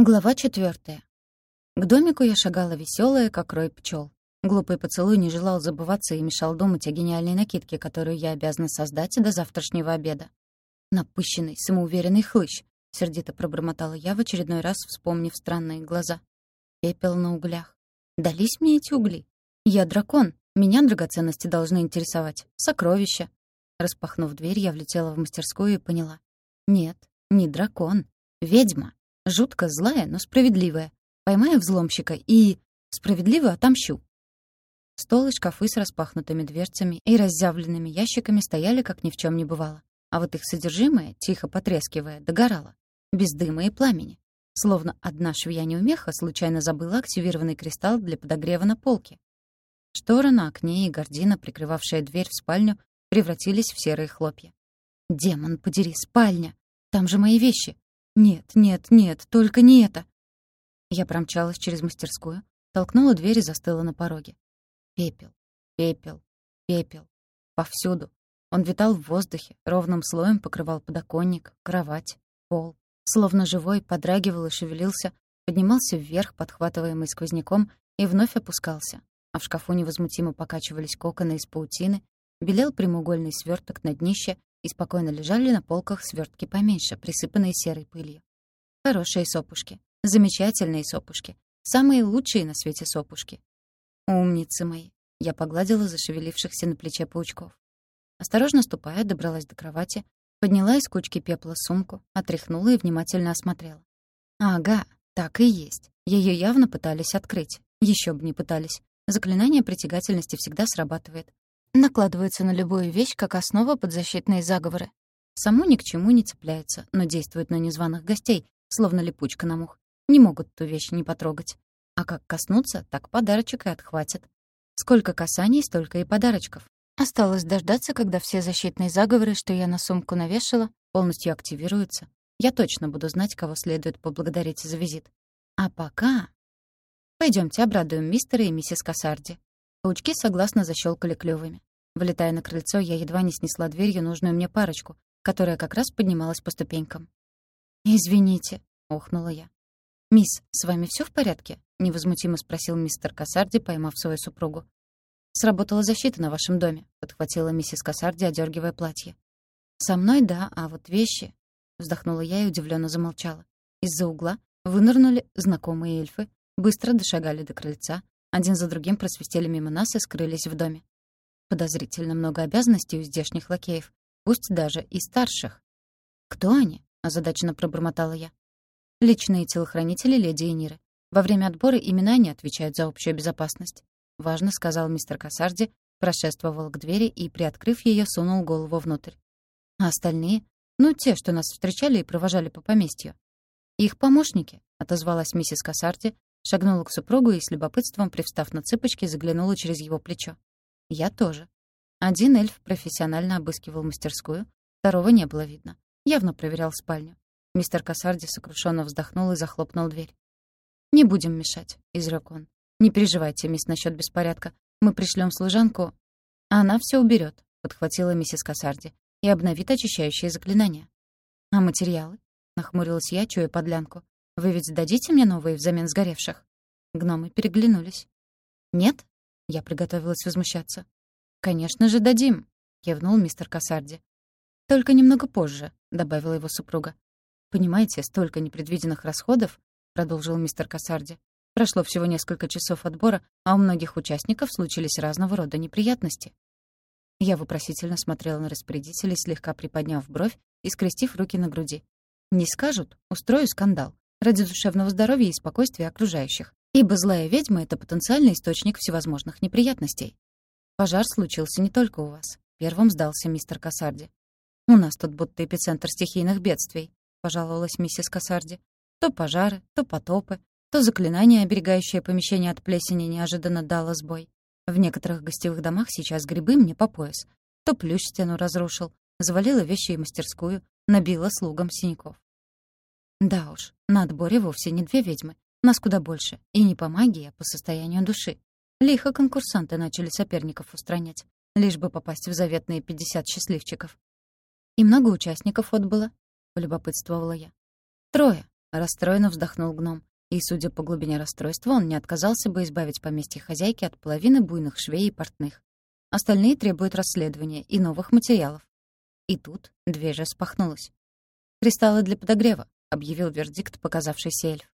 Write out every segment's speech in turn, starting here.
Глава четвертая. К домику я шагала веселая, как рой пчел. Глупый поцелуй не желал забываться и мешал думать о гениальной накидке, которую я обязана создать до завтрашнего обеда. «Напыщенный, самоуверенный хлыщ», — сердито пробормотала я в очередной раз, вспомнив странные глаза. Пепел на углях. Дались мне эти угли. Я дракон, меня драгоценности должны интересовать. Сокровища. Распахнув дверь, я влетела в мастерскую и поняла. Нет, не дракон. Ведьма. Жутко злая, но справедливая. Поймаю взломщика и... справедливо отомщу. Стол и шкафы с распахнутыми дверцами и разъявленными ящиками стояли, как ни в чем не бывало. А вот их содержимое, тихо потрескивая, догорало. Без дыма и пламени. Словно одна швея-неумеха случайно забыла активированный кристалл для подогрева на полке. Штора на окне и гардина, прикрывавшая дверь в спальню, превратились в серые хлопья. «Демон, подери, спальня! Там же мои вещи! «Нет, нет, нет, только не это!» Я промчалась через мастерскую, толкнула дверь и застыла на пороге. Пепел, пепел, пепел. Повсюду. Он витал в воздухе, ровным слоем покрывал подоконник, кровать, пол. Словно живой, подрагивал и шевелился, поднимался вверх, подхватываемый сквозняком, и вновь опускался. А в шкафу невозмутимо покачивались коконы из паутины, белел прямоугольный сверток на днище, и спокойно лежали на полках свертки поменьше, присыпанные серой пылью. Хорошие сопушки, замечательные сопушки, самые лучшие на свете сопушки. Умницы мои, я погладила зашевелившихся на плече паучков. Осторожно ступая, добралась до кровати, подняла из кучки пепла сумку, отряхнула и внимательно осмотрела. Ага, так и есть. Ее явно пытались открыть. Еще бы не пытались. Заклинание притягательности всегда срабатывает накладывается на любую вещь как основа под защитные заговоры. Само ни к чему не цепляется, но действует на незваных гостей, словно липучка на мух. Не могут ту вещь не потрогать. А как коснуться, так подарочек и отхватят. Сколько касаний, столько и подарочков. Осталось дождаться, когда все защитные заговоры, что я на сумку навешала, полностью активируются. Я точно буду знать, кого следует поблагодарить за визит. А пока... Пойдемте обрадуем мистера и миссис Кассарди. Паучки согласно защелкали клювами. Вылетая на крыльцо, я едва не снесла дверью нужную мне парочку, которая как раз поднималась по ступенькам. «Извините», — охнула я. «Мисс, с вами все в порядке?» — невозмутимо спросил мистер Кассарди, поймав свою супругу. «Сработала защита на вашем доме», — подхватила миссис Кассарди, одергивая платье. «Со мной да, а вот вещи...» — вздохнула я и удивленно замолчала. Из-за угла вынырнули знакомые эльфы, быстро дошагали до крыльца, один за другим просвистели мимо нас и скрылись в доме. Подозрительно много обязанностей у здешних лакеев, пусть даже и старших. «Кто они?» — озадаченно пробормотала я. «Личные телохранители леди Эниры. Во время отбора именно они отвечают за общую безопасность», — важно сказал мистер Кассарди, прошествовал к двери и, приоткрыв ее, сунул голову внутрь. «А остальные? Ну, те, что нас встречали и провожали по поместью». «Их помощники», — отозвалась миссис Кассарди, шагнула к супругу и с любопытством, привстав на цыпочки, заглянула через его плечо. Я тоже. Один эльф профессионально обыскивал мастерскую, второго не было видно. Явно проверял спальню. Мистер Кассарди сокрушенно вздохнул и захлопнул дверь. «Не будем мешать», — изрёк он. «Не переживайте, мисс, насчет беспорядка. Мы пришлем служанку...» «А она все уберет, подхватила миссис Кассарди, «и обновит очищающие заклинания». «А материалы?» — нахмурилась я, чуя подлянку. «Вы ведь дадите мне новые взамен сгоревших?» Гномы переглянулись. «Нет?» Я приготовилась возмущаться. «Конечно же, дадим», — кивнул мистер Кассарди. «Только немного позже», — добавила его супруга. «Понимаете, столько непредвиденных расходов», — продолжил мистер Кассарди. «Прошло всего несколько часов отбора, а у многих участников случились разного рода неприятности». Я вопросительно смотрела на распорядителей, слегка приподняв бровь и скрестив руки на груди. «Не скажут? Устрою скандал. Ради душевного здоровья и спокойствия окружающих. Ибо злая ведьма — это потенциальный источник всевозможных неприятностей. Пожар случился не только у вас. Первым сдался мистер Кассарди. «У нас тут будто эпицентр стихийных бедствий», — пожаловалась миссис Кассарди. «То пожары, то потопы, то заклинание, оберегающее помещение от плесени, неожиданно дало сбой. В некоторых гостевых домах сейчас грибы мне по пояс. То плющ стену разрушил, завалила вещи и мастерскую, набила слугам синяков. Да уж, на отборе вовсе не две ведьмы, нас куда больше. И не по магии, а по состоянию души. Лихо конкурсанты начали соперников устранять, лишь бы попасть в заветные 50 счастливчиков. «И много участников отбыло?» — полюбопытствовала я. «Трое», Расстроенно вздохнул гном. И, судя по глубине расстройства, он не отказался бы избавить поместье хозяйки от половины буйных швей и портных. Остальные требуют расследования и новых материалов. И тут дверь распахнулась. «Кристаллы для подогрева», — объявил вердикт показавшийся эльф.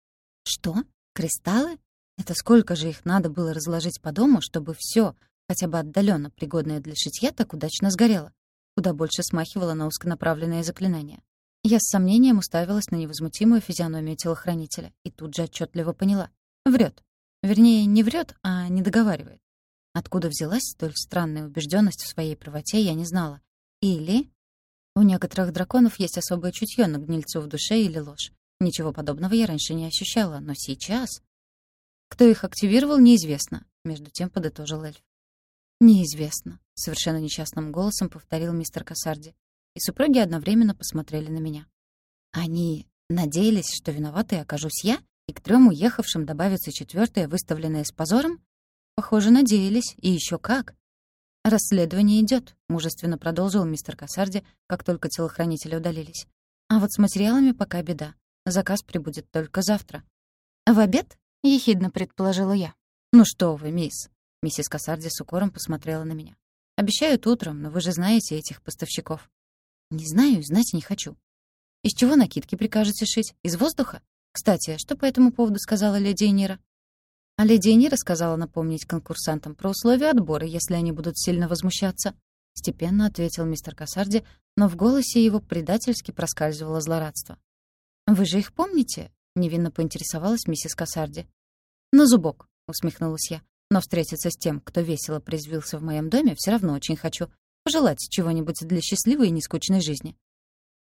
«Что? Кристаллы? Это сколько же их надо было разложить по дому, чтобы все, хотя бы отдаленно пригодное для шитья, так удачно сгорело? Куда больше смахивало на узконаправленное заклинание. Я с сомнением уставилась на невозмутимую физиономию телохранителя и тут же отчетливо поняла. Врет. Вернее, не врет, а не договаривает. Откуда взялась столь странная убежденность в своей правоте, я не знала. Или... У некоторых драконов есть особое чутье на гнильцу в душе или ложь. Ничего подобного я раньше не ощущала, но сейчас... Кто их активировал, неизвестно, между тем подытожил эльф. «Неизвестно», — совершенно несчастным голосом повторил мистер Кассарди и супруги одновременно посмотрели на меня. Они надеялись, что виноватой окажусь я, и к трем уехавшим добавится четвертая, выставленная с позором? Похоже, надеялись, и еще как. «Расследование идет, мужественно продолжил мистер Кассарди, как только телохранители удалились. «А вот с материалами пока беда. Заказ прибудет только завтра». «В обед?» — ехидно предположила я. «Ну что вы, мисс!» Миссис Кассарди с укором посмотрела на меня. «Обещают утром, но вы же знаете этих поставщиков. Не знаю и знать не хочу. Из чего накидки прикажете шить? Из воздуха? Кстати, что по этому поводу сказала леди Энира? А леди Энира сказала напомнить конкурсантам про условия отбора, если они будут сильно возмущаться. Степенно ответил мистер Кассарди, но в голосе его предательски проскальзывало злорадство. «Вы же их помните?» — невинно поинтересовалась миссис Кассарди. «На зубок», — усмехнулась я. «Но встретиться с тем, кто весело призвился в моем доме, все равно очень хочу. Пожелать чего-нибудь для счастливой и нескучной жизни.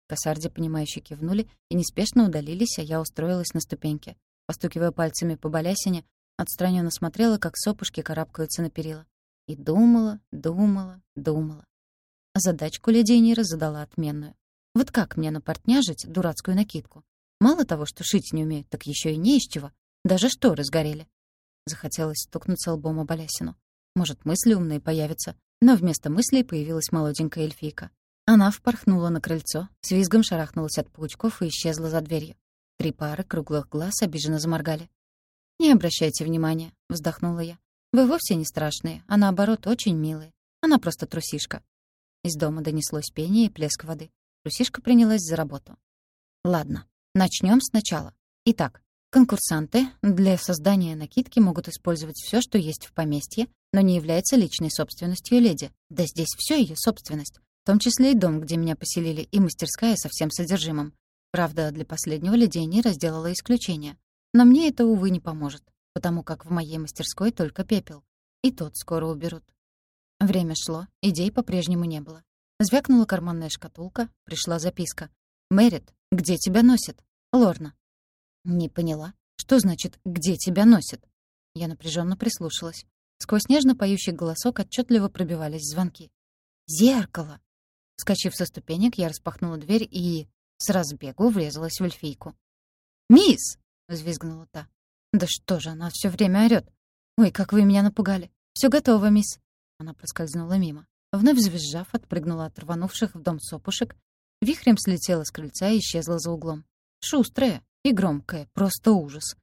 Косарди, понимающе кивнули и неспешно удалились, а я устроилась на ступеньке. Постукивая пальцами по балясине, отстраненно смотрела, как сопушки карабкаются на перила. И думала, думала, думала. Задачку леди Энира задала отменную. Вот как мне напортняжить дурацкую накидку? Мало того, что шить не умеют, так еще и не из чего. Даже шторы сгорели. Захотелось стукнуться лбом о балясину. Может, мысли умные появятся, но вместо мыслей появилась молоденькая эльфийка. Она впорхнула на крыльцо, с визгом шарахнулась от паучков и исчезла за дверью. Три пары круглых глаз обиженно заморгали. «Не обращайте внимания», — вздохнула я. «Вы вовсе не страшные, а наоборот очень милые. Она просто трусишка». Из дома донеслось пение и плеск воды. Трусишка принялась за работу. «Ладно, начнем сначала. Итак, Конкурсанты для создания накидки могут использовать все, что есть в поместье, но не является личной собственностью леди. Да здесь все ее собственность, в том числе и дом, где меня поселили, и мастерская со всем содержимым. Правда, для последнего леди Нира сделала исключение. Но мне это, увы, не поможет, потому как в моей мастерской только пепел. И тот скоро уберут. Время шло, идей по-прежнему не было. Звякнула карманная шкатулка, пришла записка. «Мэрит, где тебя носит? Лорна». «Не поняла. Что значит «где тебя носят»?» Я напряженно прислушалась. Сквозь нежно поющий голосок отчетливо пробивались звонки. «Зеркало!» Скочив со ступенек, я распахнула дверь и с разбегу врезалась в эльфийку. «Мисс!» — взвизгнула та. «Да что же, она все время орёт! Ой, как вы меня напугали! Все готово, мисс!» Она проскользнула мимо. Вновь завизжав, отпрыгнула от рванувших в дом сопушек, вихрем слетела с крыльца и исчезла за углом. «Шустрая!» И громкое, просто ужас.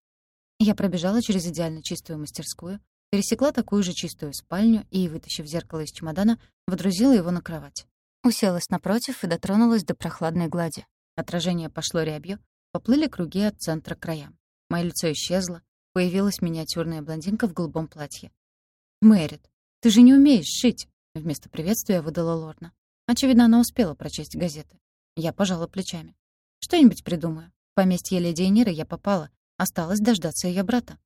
Я пробежала через идеально чистую мастерскую, пересекла такую же чистую спальню и, вытащив зеркало из чемодана, водрузила его на кровать. Уселась напротив и дотронулась до прохладной глади. Отражение пошло рябью, поплыли круги от центра к краям. Мое лицо исчезло, появилась миниатюрная блондинка в голубом платье. «Мэрит, ты же не умеешь шить!» Вместо приветствия выдала Лорна. Очевидно, она успела прочесть газеты. Я пожала плечами. «Что-нибудь придумаю поместье леди Эниры я попала. Осталось дождаться ее брата.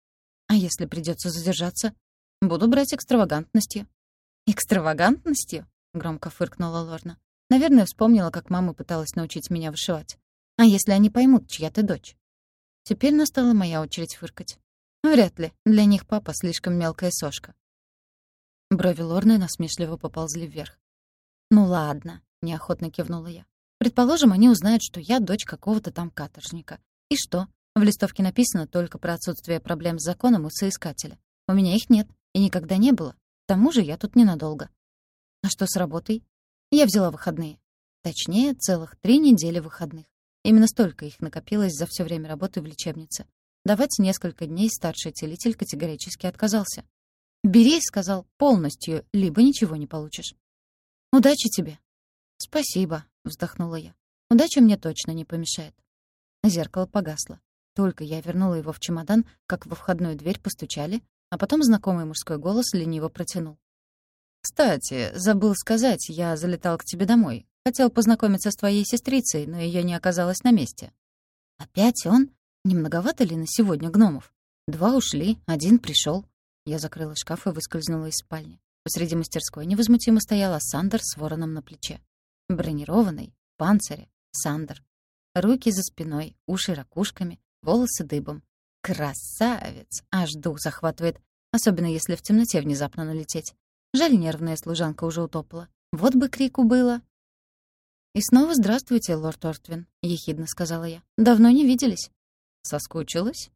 А если придется задержаться? Буду брать экстравагантностью. «Экстравагантностью?» — громко фыркнула Лорна. Наверное, вспомнила, как мама пыталась научить меня вышивать. «А если они поймут, чья ты дочь?» Теперь настала моя очередь фыркать. Вряд ли. Для них папа слишком мелкая сошка. Брови Лорны насмешливо поползли вверх. «Ну ладно», — неохотно кивнула я. Предположим, они узнают, что я дочь какого-то там каторжника. И что? В листовке написано только про отсутствие проблем с законом у соискателя. У меня их нет и никогда не было. К тому же я тут ненадолго. А что с работой? Я взяла выходные. Точнее, целых три недели выходных. Именно столько их накопилось за все время работы в лечебнице. Давать несколько дней старший целитель категорически отказался. «Бери», — сказал, — «полностью, либо ничего не получишь». «Удачи тебе». «Спасибо», — вздохнула я. «Удача мне точно не помешает». Зеркало погасло. Только я вернула его в чемодан, как во входную дверь постучали, а потом знакомый мужской голос лениво протянул. «Кстати, забыл сказать, я залетал к тебе домой. Хотел познакомиться с твоей сестрицей, но ее не оказалось на месте». «Опять он? Не многовато ли на сегодня гномов? Два ушли, один пришел. Я закрыла шкаф и выскользнула из спальни. Посреди мастерской невозмутимо стояла Сандер с вороном на плече. Бронированный, панцире, Сандер. Руки за спиной, уши ракушками, волосы дыбом. Красавец! Аж дух захватывает, особенно если в темноте внезапно налететь. Жаль, нервная служанка уже утопла. Вот бы крику было. «И снова здравствуйте, лорд Ортвин», — ехидно сказала я. «Давно не виделись». «Соскучилась?»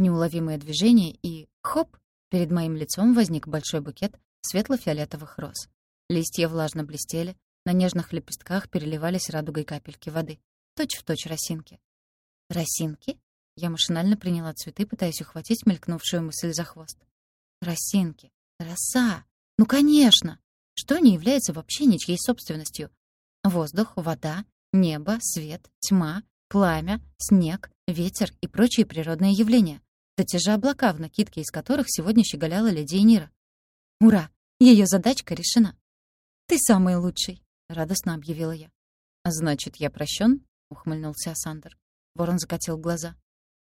Неуловимое движение и — хоп! Перед моим лицом возник большой букет светло-фиолетовых роз. Листья влажно блестели, на нежных лепестках переливались радугой капельки воды. Точь в точь росинки. «Росинки?» Я машинально приняла цветы, пытаясь ухватить мелькнувшую мысль за хвост. «Росинки! Роса! Ну, конечно! Что не является вообще ничьей собственностью? Воздух, вода, небо, свет, тьма, пламя, снег, ветер и прочие природные явления. Да те же облака, в накидке из которых сегодня щеголяла леди Энира. «Ура! Ее задачка решена!» «Ты самый лучший!» — радостно объявила я. «Значит, я прощен? ухмыльнулся Асандр. Ворон закатил глаза.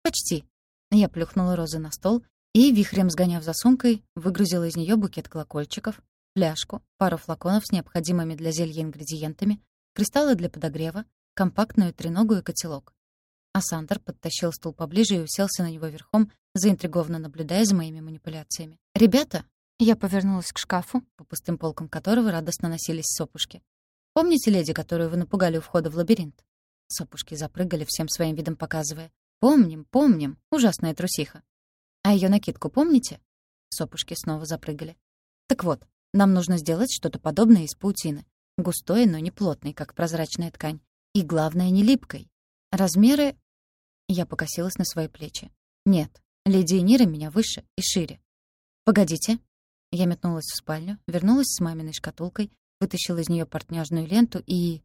«Почти». Я плюхнула розы на стол и, вихрем сгоняв за сумкой, выгрузила из нее букет колокольчиков, фляжку, пару флаконов с необходимыми для зелья ингредиентами, кристаллы для подогрева, компактную треногу и котелок. Асандр подтащил стул поближе и уселся на него верхом, заинтригованно наблюдая за моими манипуляциями. «Ребята!» Я повернулась к шкафу, по пустым полкам которого радостно носились сопушки. «Помните леди, которую вы напугали у входа в лабиринт?» Сопушки запрыгали, всем своим видом показывая. «Помним, помним, ужасная трусиха». «А ее накидку помните?» Сопушки снова запрыгали. «Так вот, нам нужно сделать что-то подобное из паутины. Густой, но не плотной, как прозрачная ткань. И, главное, не липкой. Размеры...» Я покосилась на свои плечи. «Нет, леди Нира меня выше и шире». «Погодите». Я метнулась в спальню, вернулась с маминой шкатулкой, вытащила из нее портняжную ленту и...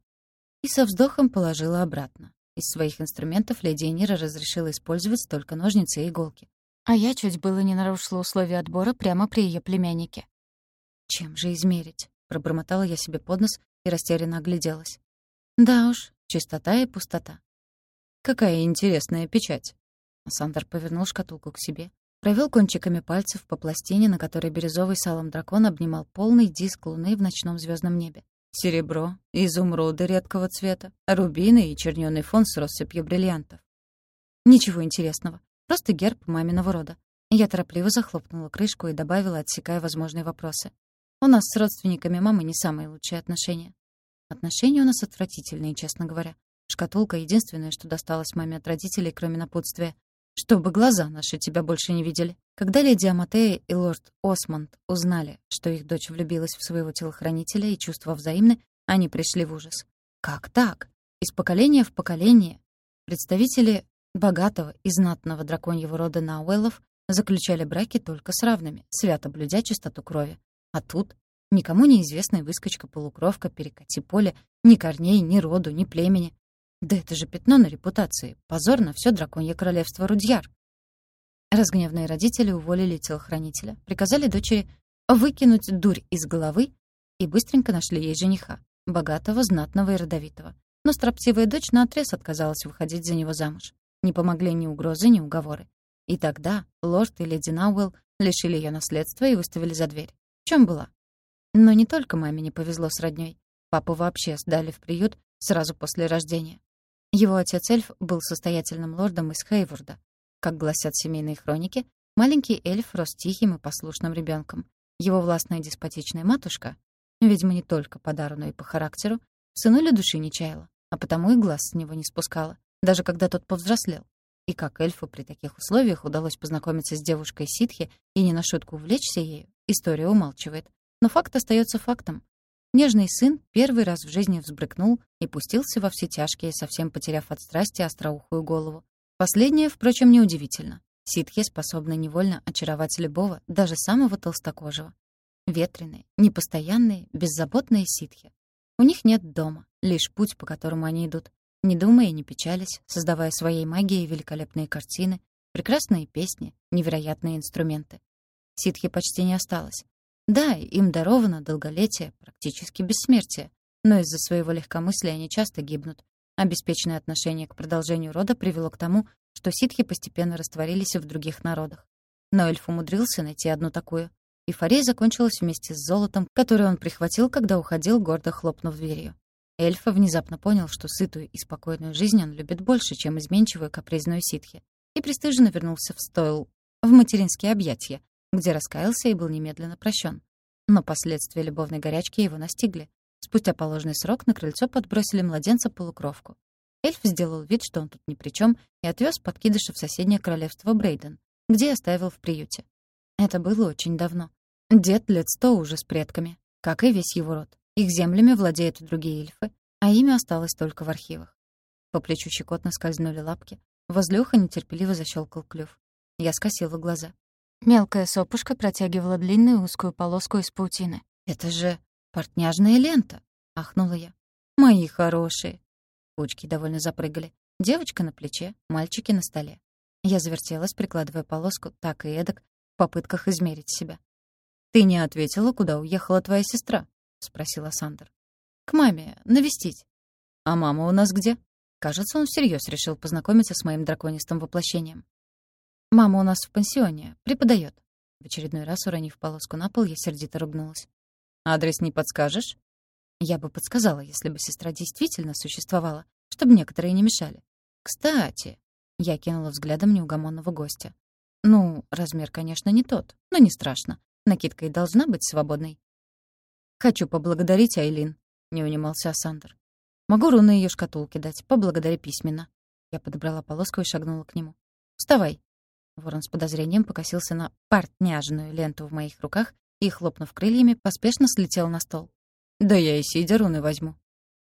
И со вздохом положила обратно. Из своих инструментов леди Энира разрешила использовать только ножницы и иголки. А я чуть было не нарушила условия отбора прямо при ее племяннике. «Чем же измерить?» — пробормотала я себе под нос и растерянно огляделась. «Да уж, чистота и пустота». «Какая интересная печать!» Сандер повернул шкатулку к себе, провел кончиками пальцев по пластине, на которой бирюзовый салом дракон обнимал полный диск луны в ночном звездном небе. Серебро, изумруды редкого цвета, рубины и чернёный фон с россыпью бриллиантов. Ничего интересного, просто герб маминого рода. Я торопливо захлопнула крышку и добавила, отсекая возможные вопросы. У нас с родственниками мамы не самые лучшие отношения. Отношения у нас отвратительные, честно говоря. Шкатулка — единственное, что досталось маме от родителей, кроме напутствия. Чтобы глаза наши тебя больше не видели. Когда леди Аматея и лорд Осмонд узнали, что их дочь влюбилась в своего телохранителя и чувства взаимны, они пришли в ужас. Как так? Из поколения в поколение представители богатого и знатного драконьего рода Науэллов заключали браки только с равными, свято блюдя чистоту крови. А тут никому неизвестная выскочка-полукровка перекати поле, ни корней, ни роду, ни племени. Да это же пятно на репутации, позор на все драконье королевство Рудьяр. Разгневанные родители уволили телохранителя, приказали дочери выкинуть дурь из головы и быстренько нашли ей жениха, богатого, знатного и родовитого. Но строптивая дочь наотрез отказалась выходить за него замуж. Не помогли ни угрозы, ни уговоры. И тогда лорд и леди Науэлл лишили ее наследства и выставили за дверь. В чем была? Но не только маме не повезло с роднёй. Папу вообще сдали в приют сразу после рождения. Его отец-эльф был состоятельным лордом из Хейворда. Как гласят семейные хроники, маленький эльф рос тихим и послушным ребенком. Его властная деспотичная матушка, видимо, не только по дару, но и по характеру, сынуля души не чаяла, а потому и глаз с него не спускала, даже когда тот повзрослел. И как эльфу при таких условиях удалось познакомиться с девушкой ситхи и не на шутку увлечься ею, история умалчивает. Но факт остается фактом. нежный сын первый раз в жизни взбрыкнул и пустился во все тяжкие, совсем потеряв от страсти остроухую голову. Последнее, впрочем, неудивительно. Ситхи способны невольно очаровать любого, даже самого толстокожего. Ветреные, непостоянные, беззаботные ситхи. У них нет дома, лишь путь, по которому они идут. Не думая и не печались, создавая своей магией великолепные картины, прекрасные песни, невероятные инструменты. Ситхи почти не осталось. Да, им даровано долголетие, практически бессмертие, но из-за своего легкомыслия они часто гибнут. Обеспеченное отношение к продолжению рода привело к тому, что ситхи постепенно растворились в других народах. Но эльф умудрился найти одну такую. Эйфория закончилась вместе с золотом, который он прихватил, когда уходил, гордо хлопнув дверью. Эльф внезапно понял, что сытую и спокойную жизнь он любит больше, чем изменчивую капризную ситхи, и пристыженно вернулся в стойл, в материнские объятия, где раскаялся и был немедленно прощен. Но последствия любовной горячки его настигли. Спустя положенный срок на крыльцо подбросили младенца-полукровку. Эльф сделал вид, что он тут ни при чем, и отвез подкидыша в соседнее королевство Брейден, где оставил в приюте. Это было очень давно. Дед лет сто уже с предками, как и весь его род. Их землями владеют другие эльфы, а имя осталось только в архивах. По плечу щекотно скользнули лапки, возле уха нетерпеливо защелкал клюв. Я скосила глаза. Мелкая сопушка протягивала длинную узкую полоску из паутины. «Это же портняжная лента!» — ахнула я. «Мои хорошие!» Кучки довольно запрыгали. Девочка на плече, мальчики на столе. Я завертелась, прикладывая полоску так и эдак, в попытках измерить себя. «Ты не ответила, куда уехала твоя сестра?» — спросила Сандер. «К маме, навестить». «А мама у нас где?» Кажется, он всерьез решил познакомиться с моим драконистым воплощением. «Мама у нас в пансионе, преподает. В очередной раз, уронив полоску на пол, я сердито ругнулась. «Адрес не подскажешь?» Я бы подсказала, если бы сестра действительно существовала, чтобы некоторые не мешали. «Кстати...» — я кинула взглядом неугомонного гостя. «Ну, размер, конечно, не тот, но не страшно. Накидка и должна быть свободной». «Хочу поблагодарить Айлин», — не унимался Асандр. «Могу руны ее шкатулки дать, поблагодари письменно». Я подобрала полоску и шагнула к нему. «Вставай, Ворон с подозрением покосился на портняжную ленту в моих руках и, хлопнув крыльями, поспешно слетел на стол. «Да я и сидя руны возьму».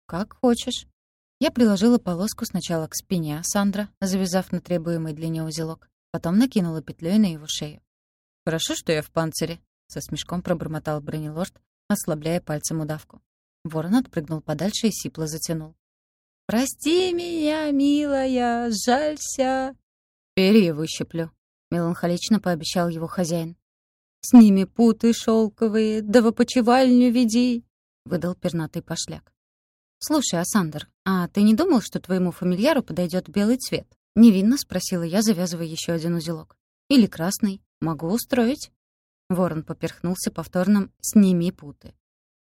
«Как хочешь». Я приложила полоску сначала к спине Сандра, завязав на требуемый длине узелок, потом накинула петлей на его шею. «Хорошо, что я в панцире», — со смешком пробормотал бронелорд, ослабляя пальцем удавку. Ворон отпрыгнул подальше и сипло затянул. «Прости меня, милая, жалься!» «Перья выщеплю», — меланхолично пообещал его хозяин. «Сними путы шелковые, да в опочивальню веди», — выдал пернатый пошляк. «Слушай, Асандр, а ты не думал, что твоему фамильяру подойдет белый цвет?» — невинно спросила я, завязывая еще один узелок. «Или красный? Могу устроить?» Ворон поперхнулся повторным «сними путы».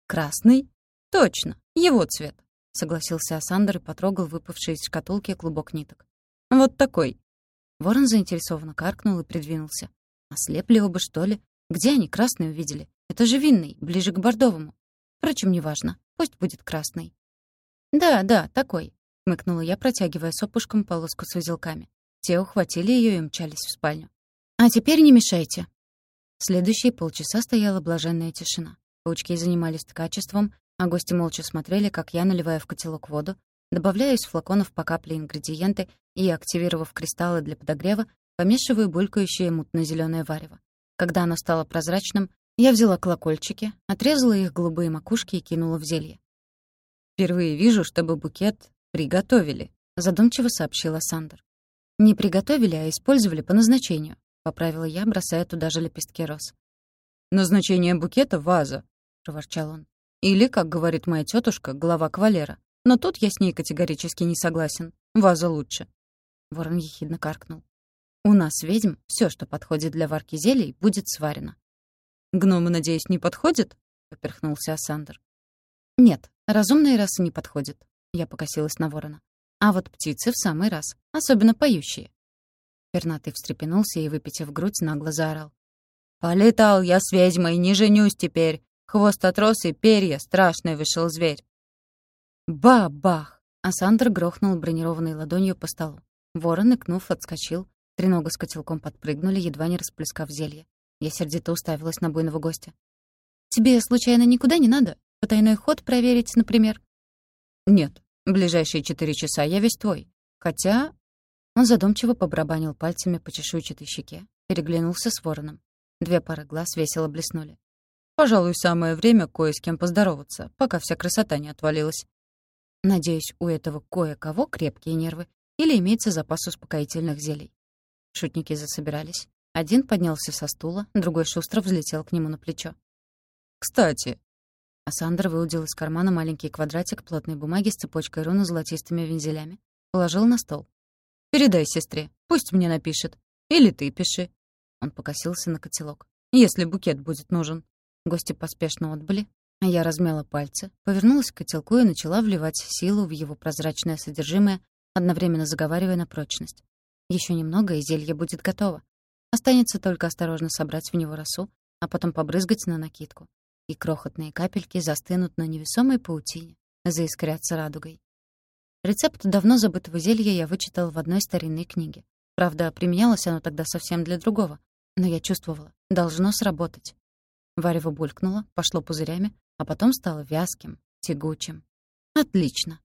«Красный? Точно, его цвет», — согласился Асандр и потрогал выпавший из шкатулки клубок ниток. «Вот такой. Ворон заинтересованно каркнул и придвинулся. Ослепли оба, что ли? Где они красный увидели? Это же винный, ближе к бордовому. Впрочем, неважно. Пусть будет красный. «Да, да, такой», — мыкнула я, протягивая с опушком полоску с узелками. Те ухватили ее и мчались в спальню. «А теперь не мешайте». Следующие полчаса стояла блаженная тишина. Паучки занимались ткачеством, а гости молча смотрели, как я наливаю в котелок воду, Добавляю из флаконов по капле ингредиенты и, активировав кристаллы для подогрева, помешиваю булькающее мутно зеленое варево. Когда оно стало прозрачным, я взяла колокольчики, отрезала их голубые макушки и кинула в зелье. «Впервые вижу, чтобы букет приготовили», — задумчиво сообщила Сандер. «Не приготовили, а использовали по назначению», — поправила я, бросая туда же лепестки роз. «Назначение букета — ваза», — проворчал он. «Или, как говорит моя тетушка, глава кавалера. Но тут я с ней категорически не согласен. Ваза лучше. Ворон ехидно каркнул. У нас, ведьм, все, что подходит для варки зелий, будет сварено. Гномы, надеюсь, не подходят? Поперхнулся Асандр. Нет, разумные расы не подходят. Я покосилась на ворона. А вот птицы в самый раз, особенно поющие. Пернатый встрепенулся и, выпитив грудь, нагло заорал. «Полетал я с ведьмой, не женюсь теперь. Хвост отрос и перья, страшный вышел зверь. Ба-бах! А Сандер грохнул бронированной ладонью по столу. Ворон, икнув, отскочил. Тренога с котелком подпрыгнули, едва не расплескав зелье. Я сердито уставилась на буйного гостя. «Тебе, случайно, никуда не надо?» Потайной ход проверить, например?» «Нет, ближайшие четыре часа я весь твой. Хотя...» Он задумчиво побрабанил пальцами по чешуйчатой щеке, переглянулся с вороном. Две пары глаз весело блеснули. «Пожалуй, самое время кое с кем поздороваться, пока вся красота не отвалилась». Надеюсь, у этого кое-кого крепкие нервы или имеется запас успокоительных зелий. Шутники засобирались. Один поднялся со стула, другой шустро взлетел к нему на плечо. «Кстати...» А выудил из кармана маленький квадратик плотной бумаги с цепочкой рун золотистыми вензелями. Положил на стол. «Передай сестре, пусть мне напишет. Или ты пиши». Он покосился на котелок. «Если букет будет нужен». Гости поспешно отбыли, я размяла пальцы, повернулась к котелку и начала вливать силу в его прозрачное содержимое, одновременно заговаривая на прочность. Еще немного, и зелье будет готово. Останется только осторожно собрать в него росу, а потом побрызгать на накидку. И крохотные капельки застынут на невесомой паутине, заискрятся радугой. Рецепт давно забытого зелья я вычитал в одной старинной книге. Правда, применялось оно тогда совсем для другого, но я чувствовала, должно сработать. Варево булькнуло, пошло пузырями, а потом стало вязким, тягучим. Отлично.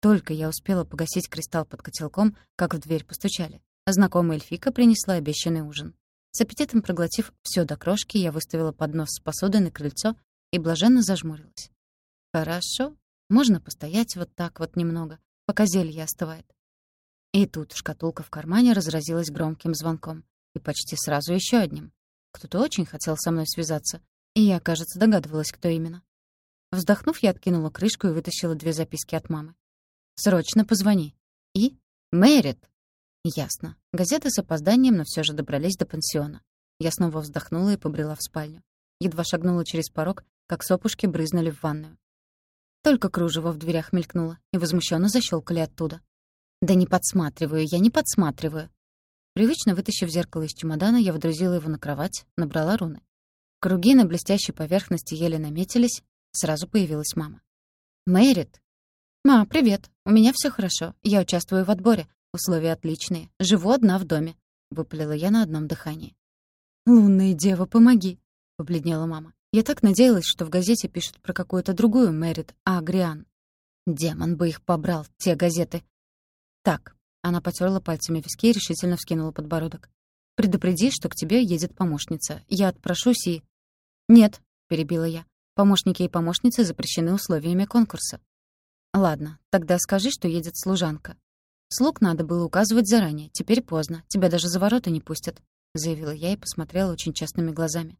Только я успела погасить кристалл под котелком, как в дверь постучали. Знакомая эльфика принесла обещанный ужин. С аппетитом проглотив все до крошки, я выставила поднос с посудой на крыльцо и блаженно зажмурилась. Хорошо, можно постоять вот так вот немного, пока зелье остывает. И тут шкатулка в кармане разразилась громким звонком. И почти сразу еще одним. Кто-то очень хотел со мной связаться, и я, кажется, догадывалась, кто именно. Вздохнув, я откинула крышку и вытащила две записки от мамы. Срочно позвони. И? Мэрит. Ясно. Газеты с опозданием, но все же добрались до пансиона. Я снова вздохнула и побрела в спальню. Едва шагнула через порог, как сопушки брызнули в ванную. Только кружево в дверях мелькнуло, и возмущенно защелкали оттуда. «Да не подсматриваю, я не подсматриваю». Привычно вытащив зеркало из чемодана, я водрузила его на кровать, набрала руны. Круги на блестящей поверхности еле наметились, сразу появилась мама. «Мэрит!» «Ма, привет. У меня все хорошо. Я участвую в отборе. Условия отличные. Живу одна в доме», — выпалила я на одном дыхании. «Лунная дева, помоги», — побледнела мама. «Я так надеялась, что в газете пишут про какую-то другую Мэрит, а Гриан. Демон бы их побрал, те газеты». «Так», — она потерла пальцами виски и решительно вскинула подбородок. «Предупреди, что к тебе едет помощница. Я отпрошусь и...» «Нет», — перебила я. «Помощники и помощницы запрещены условиями конкурса». «Ладно, тогда скажи, что едет служанка». «Слуг надо было указывать заранее, теперь поздно, тебя даже за ворота не пустят», — заявила я и посмотрела очень честными глазами.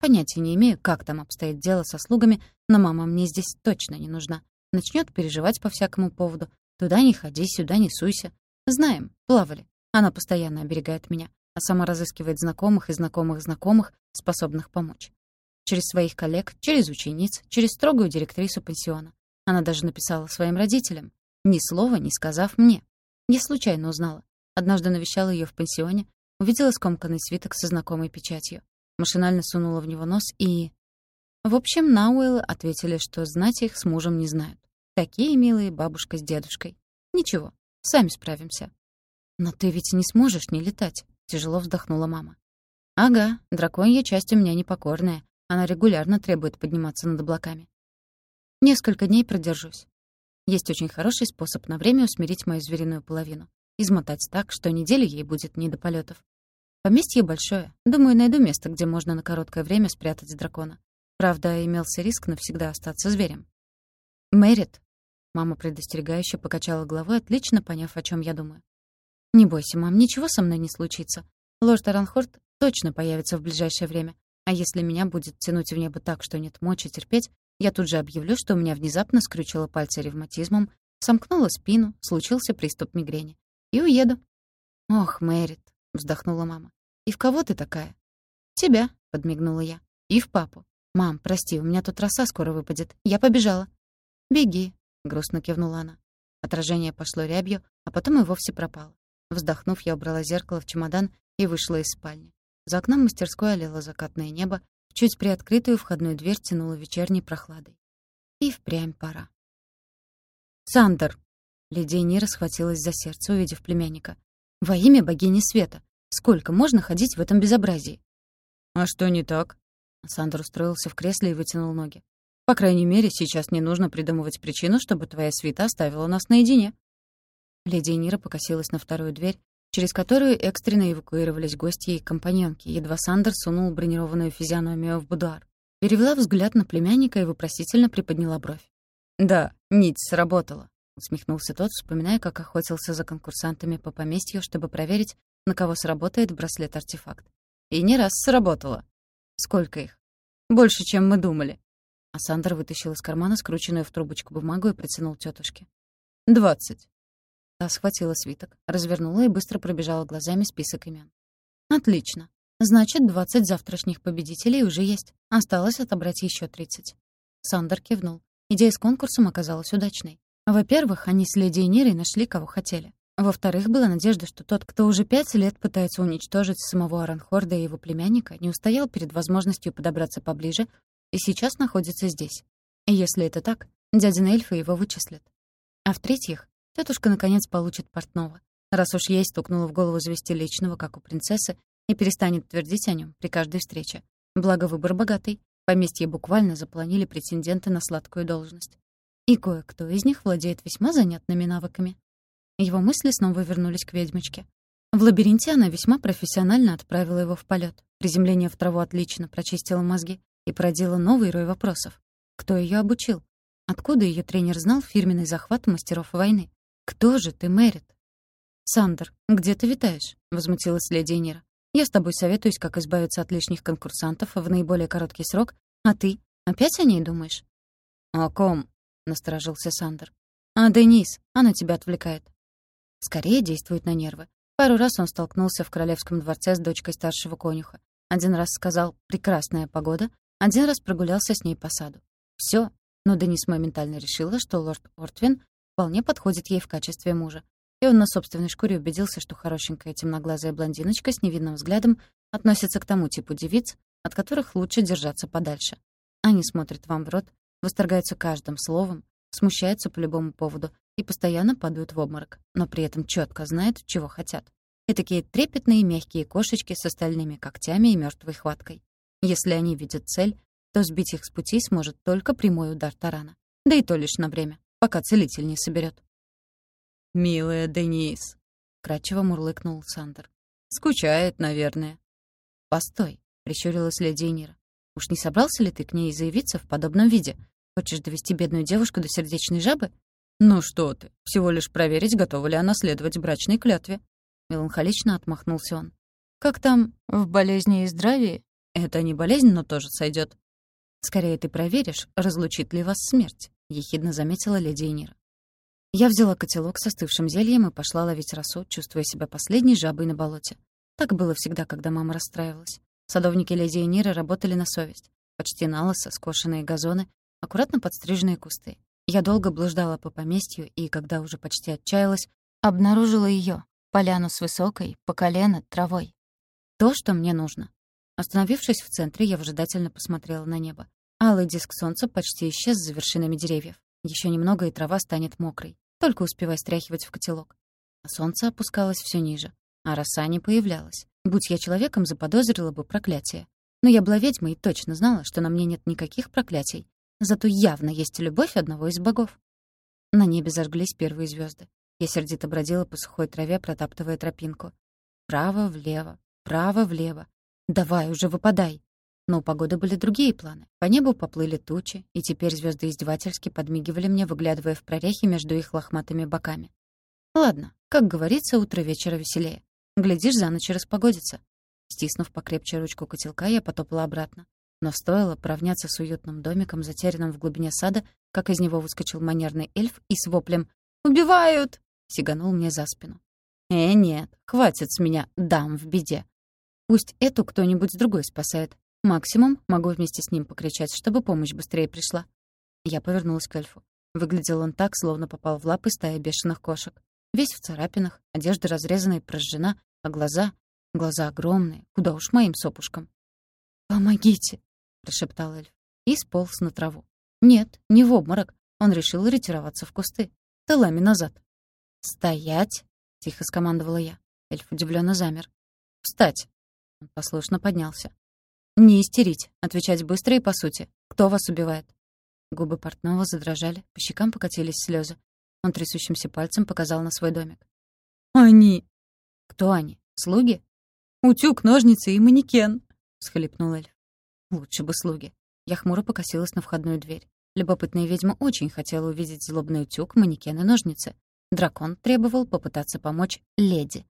Понятия не имею, как там обстоит дело со слугами, но мама мне здесь точно не нужна. Начнет переживать по всякому поводу. Туда не ходи, сюда не суйся. Знаем, плавали. Она постоянно оберегает меня, а сама разыскивает знакомых и знакомых знакомых, способных помочь. Через своих коллег, через учениц, через строгую директрису пансиона. Она даже написала своим родителям, ни слова не сказав мне. Я случайно узнала. Однажды навещала ее в пансионе, увидела скомканный свиток со знакомой печатью. Машинально сунула в него нос и... В общем, Науэллы ответили, что знать их с мужем не знают. Такие милые бабушка с дедушкой. Ничего, сами справимся. «Но ты ведь не сможешь не летать», — тяжело вздохнула мама. «Ага, драконья часть у меня непокорная. Она регулярно требует подниматься над облаками. Несколько дней продержусь. Есть очень хороший способ на время усмирить мою звериную половину. Измотать так, что неделю ей будет не до полетов. Поместье большое. Думаю, найду место, где можно на короткое время спрятать дракона. Правда, имелся риск навсегда остаться зверем. «Мэрит!» Мама предостерегающе покачала головой, отлично поняв, о чем я думаю. «Не бойся, мам, ничего со мной не случится. Лорд Аранхорд точно появится в ближайшее время. А если меня будет тянуть в небо так, что нет мочи терпеть, я тут же объявлю, что у меня внезапно скрючило пальцы ревматизмом, сомкнула спину, случился приступ мигрени. И уеду. «Ох, Мэрит», — вздохнула мама. «И в кого ты такая?» «Тебя», — подмигнула я. «И в папу. Мам, прости, у меня тут роса скоро выпадет. Я побежала». «Беги», — грустно кивнула она. Отражение пошло рябью, а потом и вовсе пропало. Вздохнув, я убрала зеркало в чемодан и вышла из спальни. За окном мастерской олело закатное небо, Чуть приоткрытую входную дверь тянула вечерней прохладой. И впрямь пора. «Сандер!» Лидия Нира схватилась за сердце, увидев племянника. «Во имя богини света! Сколько можно ходить в этом безобразии?» «А что не так?» Сандер устроился в кресле и вытянул ноги. По крайней мере, сейчас не нужно придумывать причину, чтобы твоя свита оставила нас наедине». Леди Нира покосилась на вторую дверь, через которую экстренно эвакуировались гости и компаньонки, едва Сандер сунул бронированную физиономию в будуар. Перевела взгляд на племянника и вопросительно приподняла бровь. «Да, нить сработала», — усмехнулся тот, вспоминая, как охотился за конкурсантами по поместью, чтобы проверить, на кого сработает браслет-артефакт. «И не раз сработало». «Сколько их?» «Больше, чем мы думали». А Сандер вытащил из кармана скрученную в трубочку бумагу и протянул тетушке. «Двадцать». Та схватила свиток, развернула и быстро пробежала глазами список имен. «Отлично. Значит, двадцать завтрашних победителей уже есть. Осталось отобрать еще тридцать». Сандер кивнул. Идея с конкурсом оказалась удачной. Во-первых, они с леди Нирой нашли, кого хотели. Во-вторых, была надежда, что тот, кто уже пять лет пытается уничтожить самого Аранхорда и его племянника, не устоял перед возможностью подобраться поближе и сейчас находится здесь. И если это так, дядя эльфы его вычислят. А в-третьих, Тетушка, наконец, получит портного. Раз уж ей стукнуло в голову завести личного, как у принцессы, и перестанет твердить о нем при каждой встрече. Благо, выбор богатый. Поместье буквально запланили претенденты на сладкую должность. И кое-кто из них владеет весьма занятными навыками. Его мысли снова вернулись к ведьмочке. В лабиринте она весьма профессионально отправила его в полет. Приземление в траву отлично прочистило мозги и породило новый рой вопросов. Кто ее обучил? Откуда ее тренер знал фирменный захват мастеров войны? «Кто же ты, Мэрит?» «Сандер, где ты витаешь?» — возмутилась леди Энира. «Я с тобой советуюсь, как избавиться от лишних конкурсантов в наиболее короткий срок, а ты опять о ней думаешь?» «О ком?» — насторожился Сандер. «А Денис, она тебя отвлекает». Скорее действует на нервы. Пару раз он столкнулся в королевском дворце с дочкой старшего конюха. Один раз сказал «прекрасная погода», один раз прогулялся с ней по саду. Все, но Денис моментально решила, что лорд Ортвин вполне подходит ей в качестве мужа. И он на собственной шкуре убедился, что хорошенькая темноглазая блондиночка с невинным взглядом относится к тому типу девиц, от которых лучше держаться подальше. Они смотрят вам в рот, восторгаются каждым словом, смущаются по любому поводу и постоянно падают в обморок, но при этом четко знают, чего хотят. И такие трепетные мягкие кошечки с остальными когтями и мертвой хваткой. Если они видят цель, то сбить их с пути сможет только прямой удар тарана. Да и то лишь на время пока целитель не соберет. «Милая Денис», — кратчево мурлыкнул Сандер. «Скучает, наверное». «Постой», — прищурилась леди Энира. «Уж не собрался ли ты к ней заявиться в подобном виде? Хочешь довести бедную девушку до сердечной жабы?» «Ну что ты, всего лишь проверить, готова ли она следовать брачной клятве». Меланхолично отмахнулся он. «Как там, в болезни и здравии?» «Это не болезнь, но тоже сойдет. «Скорее ты проверишь, разлучит ли вас смерть», — ехидно заметила леди Энира. Я взяла котелок с остывшим зельем и пошла ловить росу, чувствуя себя последней жабой на болоте. Так было всегда, когда мама расстраивалась. Садовники леди Эниры работали на совесть. Почти налысо, скошенные газоны, аккуратно подстриженные кусты. Я долго блуждала по поместью и, когда уже почти отчаялась, обнаружила ее, поляну с высокой, по колено, травой. То, что мне нужно. Остановившись в центре, я выжидательно посмотрела на небо. Алый диск солнца почти исчез за вершинами деревьев. Еще немного, и трава станет мокрой. Только успевай стряхивать в котелок. А солнце опускалось все ниже, а роса не появлялась. Будь я человеком, заподозрила бы проклятие. Но я была ведьмой и точно знала, что на мне нет никаких проклятий. Зато явно есть любовь одного из богов. На небе зажглись первые звезды. Я сердито бродила по сухой траве, протаптывая тропинку. Право-влево, право-влево. Давай уже выпадай. Но у погоды были другие планы. По небу поплыли тучи, и теперь звезды издевательски подмигивали мне, выглядывая в прорехи между их лохматыми боками. Ладно, как говорится, утро вечера веселее. Глядишь, за ночь распогодится. Стиснув покрепче ручку котелка, я потопала обратно. Но стоило поравняться с уютным домиком, затерянным в глубине сада, как из него выскочил манерный эльф и с воплем «Убивают!» сиганул мне за спину. «Э, нет, хватит с меня дам в беде. Пусть эту кто-нибудь другой спасает. Максимум могу вместе с ним покричать, чтобы помощь быстрее пришла. Я повернулась к эльфу. Выглядел он так, словно попал в лапы стаи бешеных кошек. Весь в царапинах, одежда разрезана и прожжена, а глаза... Глаза огромные, куда уж моим сопушкам. «Помогите!» — прошептал эльф. И сполз на траву. Нет, не в обморок. Он решил ретироваться в кусты. Тылами назад. «Стоять!» — тихо скомандовала я. Эльф удивленно замер. «Встать!» Он послушно поднялся. «Не истерить, отвечать быстро и по сути. Кто вас убивает?» Губы портного задрожали, по щекам покатились слезы. Он трясущимся пальцем показал на свой домик. «Они!» «Кто они? Слуги?» «Утюг, ножницы и манекен!» — всхлипнул эльф. «Лучше бы слуги». Я хмуро покосилась на входную дверь. Любопытная ведьма очень хотела увидеть злобный утюг, манекен и ножницы. Дракон требовал попытаться помочь леди.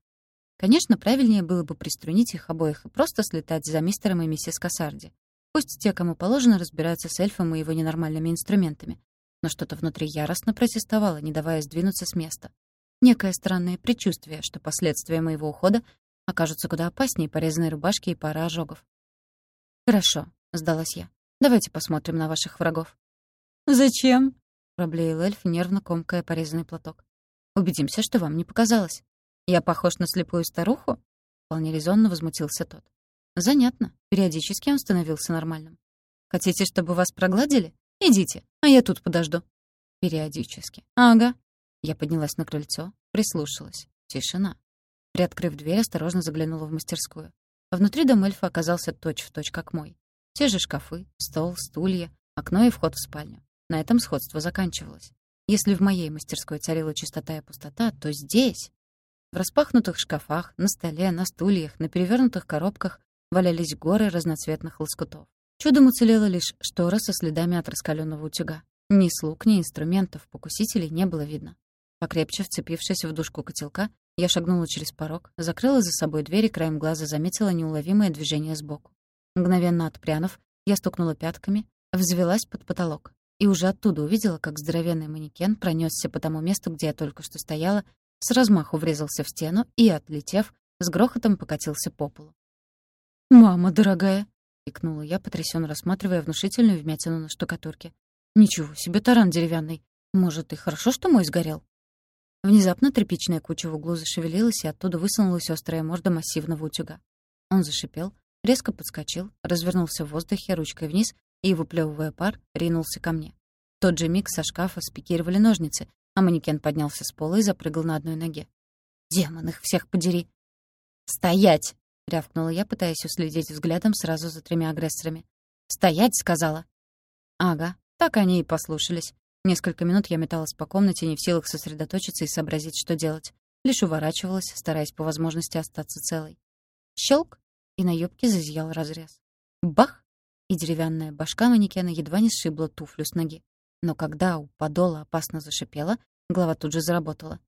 Конечно, правильнее было бы приструнить их обоих и просто слетать за мистером и миссис Кассарди. Пусть те, кому положено, разбираются с эльфом и его ненормальными инструментами. Но что-то внутри яростно протестовало, не давая сдвинуться с места. Некое странное предчувствие, что последствия моего ухода окажутся куда опаснее порезанной рубашки и пары ожогов. «Хорошо», — сдалась я. «Давайте посмотрим на ваших врагов». «Зачем?» — проблеял эльф, нервно комкая порезанный платок. «Убедимся, что вам не показалось. Я похож на слепую старуху?» Вполне резонно возмутился тот. Занятно. Периодически он становился нормальным. Хотите, чтобы вас прогладили? Идите, а я тут подожду. Периодически. Ага. Я поднялась на крыльцо, прислушалась. Тишина. Приоткрыв дверь, осторожно заглянула в мастерскую. Внутри дом эльфа оказался точь-в-точь, точь, как мой. Те же шкафы, стол, стулья, окно и вход в спальню. На этом сходство заканчивалось. Если в моей мастерской царила чистота и пустота, то здесь... В распахнутых шкафах, на столе, на стульях, на перевернутых коробках валялись горы разноцветных лоскутов. Чудом уцелела лишь штора со следами от раскаленного утюга. Ни слуг, ни инструментов, покусителей не было видно. Покрепче вцепившись в дужку котелка, я шагнула через порог, закрыла за собой дверь и краем глаза заметила неуловимое движение сбоку. Мгновенно отпрянув, я стукнула пятками, взвелась под потолок и уже оттуда увидела, как здоровенный манекен пронесся по тому месту, где я только что стояла, с размаху врезался в стену и, отлетев, с грохотом покатился по полу. «Мама дорогая!» — икнула я, потрясённо рассматривая внушительную вмятину на штукатурке. «Ничего себе таран деревянный! Может, и хорошо, что мой сгорел?» Внезапно тряпичная куча в углу зашевелилась, и оттуда высунулась острая морда массивного утюга. Он зашипел, резко подскочил, развернулся в воздухе ручкой вниз и, выплёвывая пар, ринулся ко мне. В тот же миг со шкафа спикировали ножницы, а манекен поднялся с пола и запрыгал на одной ноге. «Демон их всех подери!» «Стоять!» — рявкнула я, пытаясь уследить взглядом сразу за тремя агрессорами. «Стоять!» — сказала. «Ага, так они и послушались. Несколько минут я металась по комнате, не в силах сосредоточиться и сообразить, что делать. Лишь уворачивалась, стараясь по возможности остаться целой. Щелк, и на юбке зазиял разрез. Бах! И деревянная башка манекена едва не сшибла туфлю с ноги. Но когда у подола опасно зашипела, голова тут же заработала.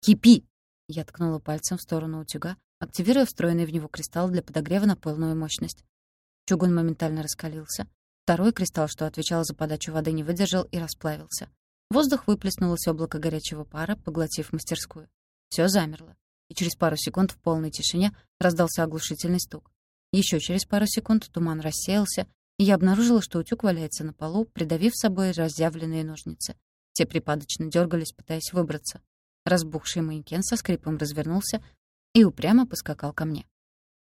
«Кипи!» Я ткнула пальцем в сторону утюга, активируя встроенный в него кристалл для подогрева на полную мощность. Чугун моментально раскалился. Второй кристалл, что отвечал за подачу воды, не выдержал и расплавился. Воздух выплеснулось облако горячего пара, поглотив мастерскую. Все замерло. И через пару секунд в полной тишине раздался оглушительный стук. Еще через пару секунд туман рассеялся, и я обнаружила, что утюг валяется на полу, придавив собой разъявленные ножницы. Те припадочно дергались, пытаясь выбраться. Разбухший манекен со скрипом развернулся, и упрямо поскакал ко мне.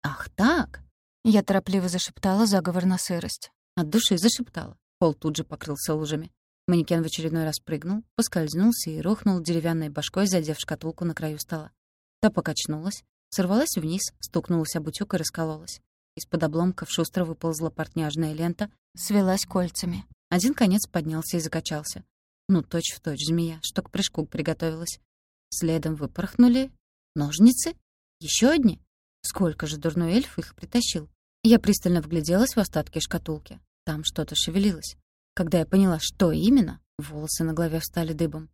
«Ах так!» Я торопливо зашептала заговор на сырость. От души зашептала. Пол тут же покрылся лужами. Манекен в очередной раз прыгнул, поскользнулся и рухнул деревянной башкой, задев шкатулку на краю стола. Та покачнулась, сорвалась вниз, стукнулась об утюг и раскололась. Из-под обломков шустро выползла портняжная лента, свелась кольцами. Один конец поднялся и закачался. Ну, точь-в-точь точь змея, что к прыжку приготовилась. Следом выпорхнули ножницы еще одни? Сколько же дурной эльф их притащил? Я пристально вгляделась в остатки шкатулки. Там что-то шевелилось. Когда я поняла, что именно, волосы на голове встали дыбом.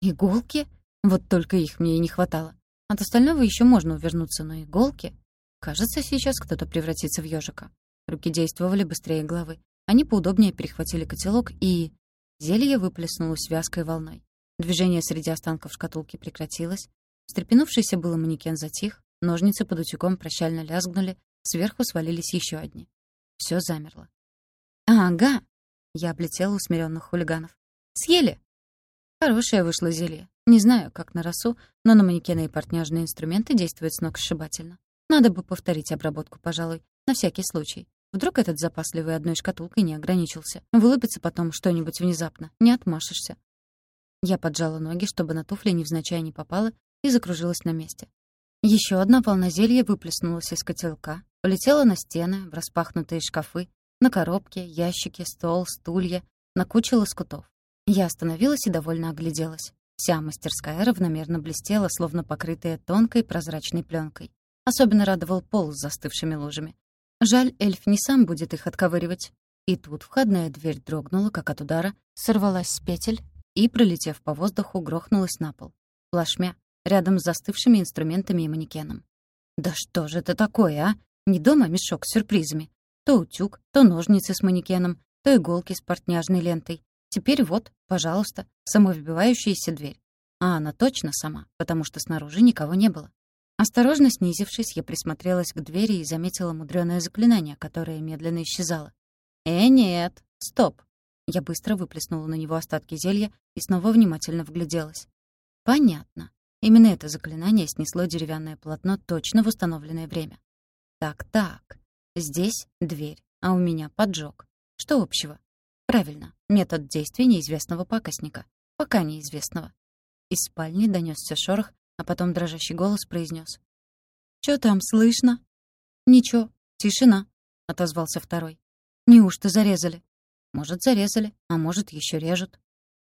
Иголки? Вот только их мне и не хватало. От остального еще можно увернуться, но иголки... Кажется, сейчас кто-то превратится в ежика. Руки действовали быстрее головы. Они поудобнее перехватили котелок, и... Зелье выплеснулось вязкой волной. Движение среди останков шкатулки прекратилось. Встрепенувшийся было манекен затих, Ножницы под утюгом прощально лязгнули, сверху свалились еще одни. Все замерло. «Ага!» — я облетела усмиренных хулиганов. «Съели!» Хорошее вышло зелье. Не знаю, как на росу, но на манекены и портняжные инструменты действует сногсшибательно. Надо бы повторить обработку, пожалуй, на всякий случай. Вдруг этот запасливый одной шкатулкой не ограничился. Вылупится потом что-нибудь внезапно, не отмашешься. Я поджала ноги, чтобы на туфли невзначай не попала, и закружилась на месте. Еще одна волна зелья выплеснулась из котелка, полетела на стены, в распахнутые шкафы, на коробки, ящики, стол, стулья, на куче лоскутов. Я остановилась и довольно огляделась. Вся мастерская равномерно блестела, словно покрытая тонкой прозрачной пленкой. Особенно радовал пол с застывшими лужами. Жаль, эльф не сам будет их отковыривать. И тут входная дверь дрогнула, как от удара, сорвалась с петель и, пролетев по воздуху, грохнулась на пол. Плашмя, рядом с застывшими инструментами и манекеном. «Да что же это такое, а? Не дома мешок с сюрпризами. То утюг, то ножницы с манекеном, то иголки с портняжной лентой. Теперь вот, пожалуйста, самовыбивающаяся дверь. А она точно сама, потому что снаружи никого не было. Осторожно снизившись, я присмотрелась к двери и заметила мудреное заклинание, которое медленно исчезало. «Э, нет! Стоп!» Я быстро выплеснула на него остатки зелья и снова внимательно вгляделась. «Понятно. Именно это заклинание снесло деревянное полотно точно в установленное время. Так-так. Здесь дверь, а у меня поджог. Что общего? Правильно, метод действия неизвестного пакостника. Пока неизвестного. Из спальни донесся шорох, а потом дрожащий голос произнес: «Чё там слышно?» «Ничего, тишина», — отозвался второй. «Неужто зарезали?» «Может, зарезали, а может, еще режут».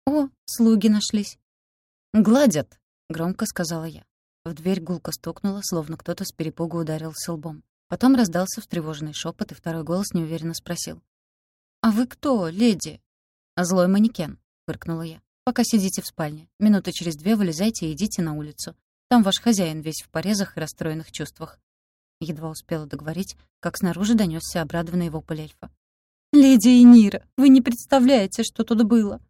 «О, слуги нашлись». «Гладят», — громко сказала я. В дверь гулко стукнуло, словно кто-то с перепугу ударился лбом. Потом раздался встревоженный шепот, и второй голос неуверенно спросил. «А вы кто, леди?» «Злой манекен», — фыркнула я. Пока сидите в спальне. Минуты через две вылезайте и идите на улицу. Там ваш хозяин весь в порезах и расстроенных чувствах». Едва успела договорить, как снаружи донесся обрадованный вопль эльфа. «Леди Энира, вы не представляете, что тут было!»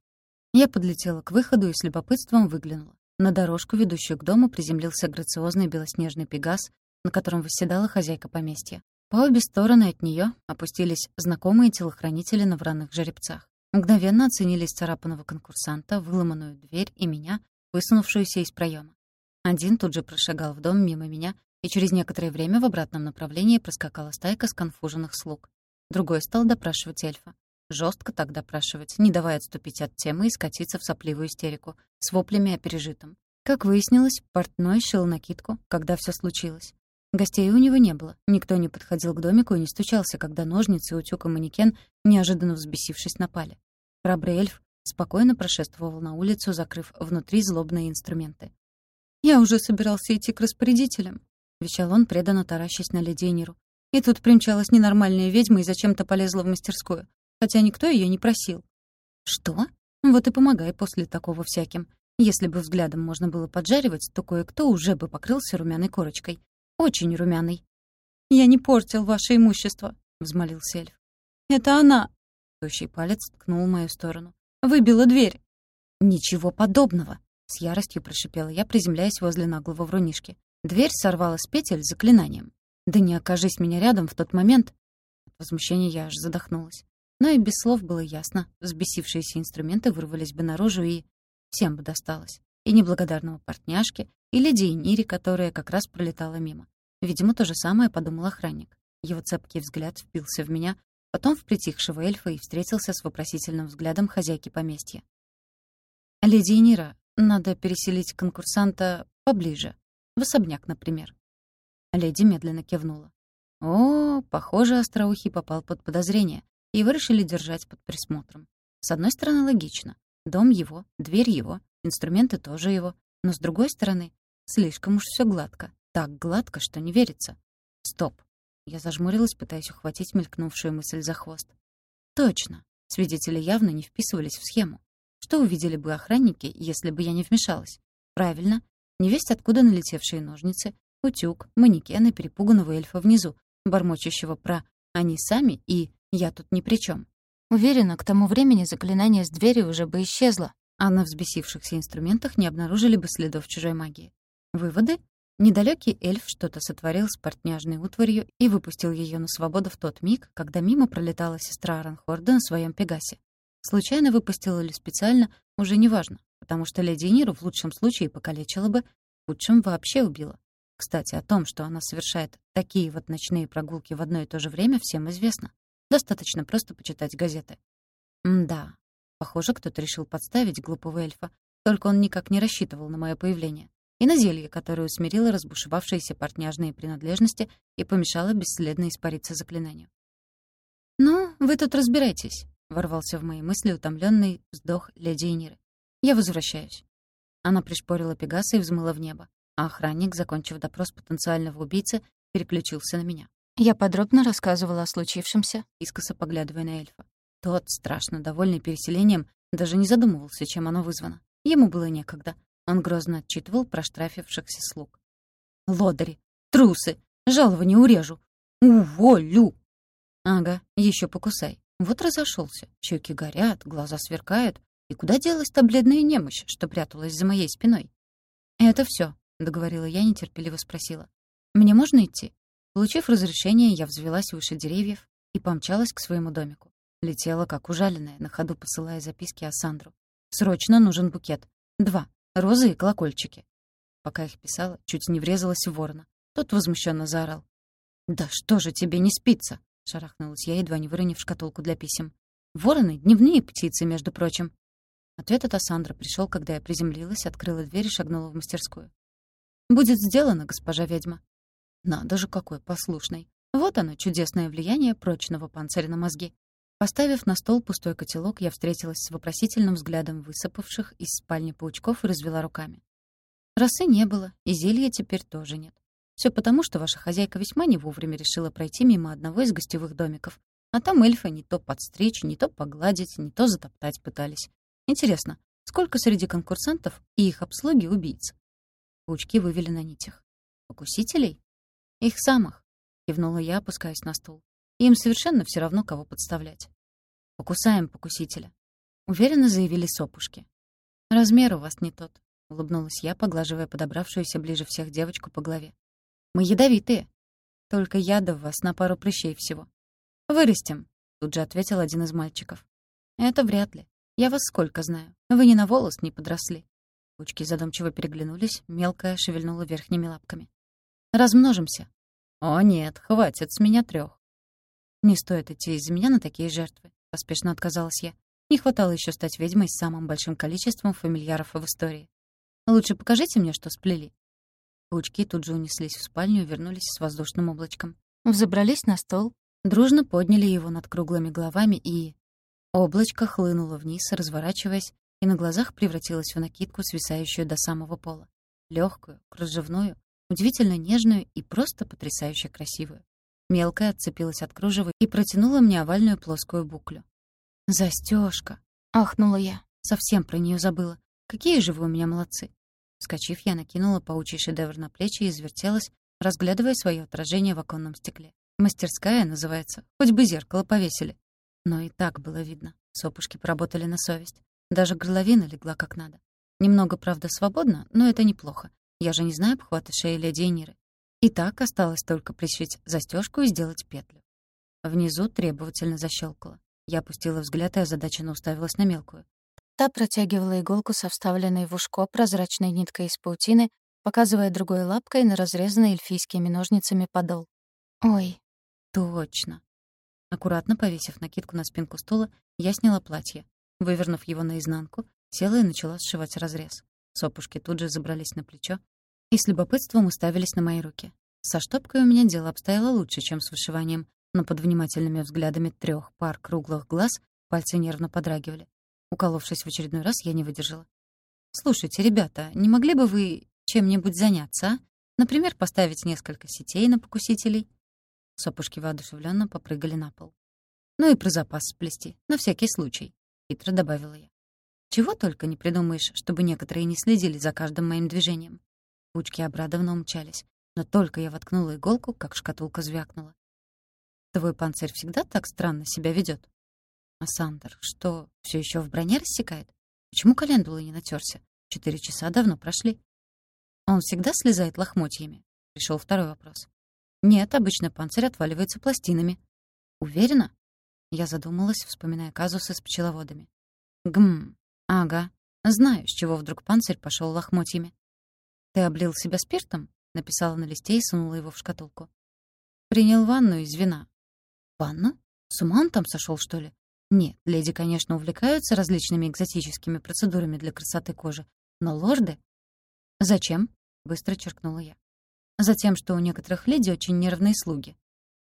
Я подлетела к выходу и с любопытством выглянула. На дорожку, ведущую к дому, приземлился грациозный белоснежный пегас, на котором восседала хозяйка поместья. По обе стороны от нее опустились знакомые телохранители на вранных жеребцах. Мгновенно оценили царапанного конкурсанта, выломанную дверь и меня, высунувшуюся из проема. Один тут же прошагал в дом мимо меня, и через некоторое время в обратном направлении проскакала стайка сконфуженных слуг. Другой стал допрашивать эльфа. Жестко так допрашивать, не давая отступить от темы и скатиться в сопливую истерику, с воплями о пережитом. Как выяснилось, портной шил накидку, когда все случилось. Гостей у него не было. Никто не подходил к домику и не стучался, когда ножницы, утюг и манекен, неожиданно взбесившись, напали. Храбрый эльф спокойно прошествовал на улицу, закрыв внутри злобные инструменты. «Я уже собирался идти к распорядителям», — вещал он, преданно таращась на леденеру. «И тут примчалась ненормальная ведьма и зачем-то полезла в мастерскую, хотя никто ее не просил». «Что? Вот и помогай после такого всяким. Если бы взглядом можно было поджаривать, то кое-кто уже бы покрылся румяной корочкой. Очень румяный. «Я не портил ваше имущество», — взмолился эльф. «Это она!» — тощий палец ткнул в мою сторону. «Выбила дверь!» «Ничего подобного!» — с яростью прошипела я, приземляясь возле наглого врунишки. Дверь сорвала с петель заклинанием. «Да не окажись меня рядом в тот момент!» От возмущения я аж задохнулась. Но и без слов было ясно. Взбесившиеся инструменты вырвались бы наружу и... Всем бы досталось. И неблагодарного портняшке, и леди Нире, которая как раз пролетала мимо. Видимо, то же самое подумал охранник. Его цепкий взгляд впился в меня, потом в притихшего эльфа и встретился с вопросительным взглядом хозяйки поместья. «Леди Нира, надо переселить конкурсанта поближе. В особняк, например». Леди медленно кивнула. «О, похоже, остроухий попал под подозрение, и вы решили держать под присмотром. С одной стороны, логично. Дом его, дверь его, инструменты тоже его. Но с другой стороны, Слишком уж все гладко. Так гладко, что не верится. Стоп. Я зажмурилась, пытаясь ухватить мелькнувшую мысль за хвост. Точно. Свидетели явно не вписывались в схему. Что увидели бы охранники, если бы я не вмешалась? Правильно. Невесть откуда налетевшие ножницы, утюг, манекен и перепуганного эльфа внизу, бормочущего про «они сами» и «я тут ни при чем. Уверена, к тому времени заклинание с двери уже бы исчезло, а на взбесившихся инструментах не обнаружили бы следов чужой магии. Выводы? Недалекий эльф что-то сотворил с портняжной утварью и выпустил ее на свободу в тот миг, когда мимо пролетала сестра Аранхорда на своем Пегасе. Случайно выпустил или специально, уже не важно, потому что леди Ниру в лучшем случае покалечила бы, в худшем вообще убила. Кстати, о том, что она совершает такие вот ночные прогулки в одно и то же время, всем известно. Достаточно просто почитать газеты. М-да, похоже, кто-то решил подставить глупого эльфа, только он никак не рассчитывал на мое появление и на зелье, которое усмирило разбушевавшиеся портняжные принадлежности и помешало бесследно испариться заклинанию. «Ну, вы тут разбирайтесь», — ворвался в мои мысли утомленный вздох леди Иниры. «Я возвращаюсь». Она пришпорила Пегаса и взмыла в небо, а охранник, закончив допрос потенциального убийцы, переключился на меня. Я подробно рассказывала о случившемся, искоса поглядывая на эльфа. Тот, страшно довольный переселением, даже не задумывался, чем оно вызвано. Ему было некогда. Он грозно отчитывал проштрафившихся слуг. «Лодыри! Трусы! Жалование урежу! Уволю!» «Ага, еще покусай. Вот разошелся. Щеки горят, глаза сверкают. И куда делась та бледная немощь, что пряталась за моей спиной?» «Это все, договорила я, нетерпеливо спросила. «Мне можно идти?» Получив разрешение, я взвелась выше деревьев и помчалась к своему домику. Летела, как ужаленная, на ходу посылая записки Асандру. «Срочно нужен букет. Два. Розы и колокольчики». Пока их писала, чуть не врезалась в ворона. Тот возмущенно заорал. «Да что же тебе не спится?» — шарахнулась я, едва не выронив шкатулку для писем. «Вороны — дневные птицы, между прочим». Ответ от Асандра пришел, когда я приземлилась, открыла дверь и шагнула в мастерскую. «Будет сделано, госпожа ведьма». Надо же, какой послушный. Вот оно, чудесное влияние прочного панциря на мозги. Поставив на стол пустой котелок, я встретилась с вопросительным взглядом высыпавших из спальни паучков и развела руками. Росы не было, и зелья теперь тоже нет. Все потому, что ваша хозяйка весьма не вовремя решила пройти мимо одного из гостевых домиков. А там эльфы не то подстричь, не то погладить, не то затоптать пытались. Интересно, сколько среди конкурсантов и их обслуги убийц? Паучки вывели на нитях. Покусителей? «Их самых», — кивнула я, опускаясь на стул. «Им совершенно все равно, кого подставлять». «Покусаем покусителя», — уверенно заявили сопушки. «Размер у вас не тот», — улыбнулась я, поглаживая подобравшуюся ближе всех девочку по голове. «Мы ядовитые. Только яда в вас на пару прыщей всего». «Вырастем», — тут же ответил один из мальчиков. «Это вряд ли. Я вас сколько знаю. Вы ни на волос не подросли». Пучки задумчиво переглянулись, мелкая шевельнула верхними лапками. Размножимся. О нет, хватит с меня трех. Не стоит идти из-за меня на такие жертвы, поспешно отказалась я. Не хватало еще стать ведьмой с самым большим количеством фамильяров в истории. Лучше покажите мне, что сплели. Паучки тут же унеслись в спальню и вернулись с воздушным облачком. Взобрались на стол, дружно подняли его над круглыми головами и... Облачко хлынуло вниз, разворачиваясь, и на глазах превратилось в накидку, свисающую до самого пола. легкую, кружевную, удивительно нежную и просто потрясающе красивую. Мелкая отцепилась от кружева и протянула мне овальную плоскую буклю. «Застёжка!» — ахнула я. Совсем про неё забыла. «Какие же вы у меня молодцы!» Вскочив, я накинула паучий шедевр на плечи и извертелась, разглядывая своё отражение в оконном стекле. «Мастерская» называется. Хоть бы зеркало повесили. Но и так было видно. Сопушки поработали на совесть. Даже горловина легла как надо. Немного, правда, свободно, но это неплохо. Я же не знаю обхвата шеи леди Эниры. И так осталось только пришить застежку и сделать петлю. Внизу требовательно защелкало. Я опустила взгляд и озадаченно уставилась на мелкую. Та протягивала иголку со вставленной в ушко прозрачной ниткой из паутины, показывая другой лапкой на разрезанный эльфийскими ножницами подол. «Ой, точно!» Аккуратно повесив накидку на спинку стула, я сняла платье. Вывернув его наизнанку, села и начала сшивать разрез. Сопушки тут же забрались на плечо и с любопытством уставились на мои руки. Со штопкой у меня дело обстояло лучше, чем с вышиванием, но под внимательными взглядами трех пар круглых глаз пальцы нервно подрагивали. Уколовшись в очередной раз, я не выдержала. «Слушайте, ребята, не могли бы вы чем-нибудь заняться, а? Например, поставить несколько сетей на покусителей?» Сопушки воодушевленно попрыгали на пол. «Ну и про запас сплести, на всякий случай», — хитро добавила я. Чего только не придумаешь, чтобы некоторые не следили за каждым моим движением. Пучки обрадованно умчались. Но только я воткнула иголку, как шкатулка звякнула. «Твой панцирь всегда так странно себя ведет. «А Сандер, что, все еще в броне рассекает? Почему календулы не натерся? Четыре часа давно прошли». «Он всегда слезает лохмотьями?» — пришел второй вопрос. «Нет, обычно панцирь отваливается пластинами». «Уверена?» Я задумалась, вспоминая казусы с пчеловодами. «Гм, «Ага. Знаю, с чего вдруг панцирь пошел лохмотьями». «Ты облил себя спиртом?» — написала на листе и сунула его в шкатулку. «Принял ванну из вина». «Ванну? С ума он там сошел, что ли?» «Нет, леди, конечно, увлекаются различными экзотическими процедурами для красоты кожи, но лорды...» «Зачем?» — быстро черкнула я. «Затем, что у некоторых леди очень нервные слуги».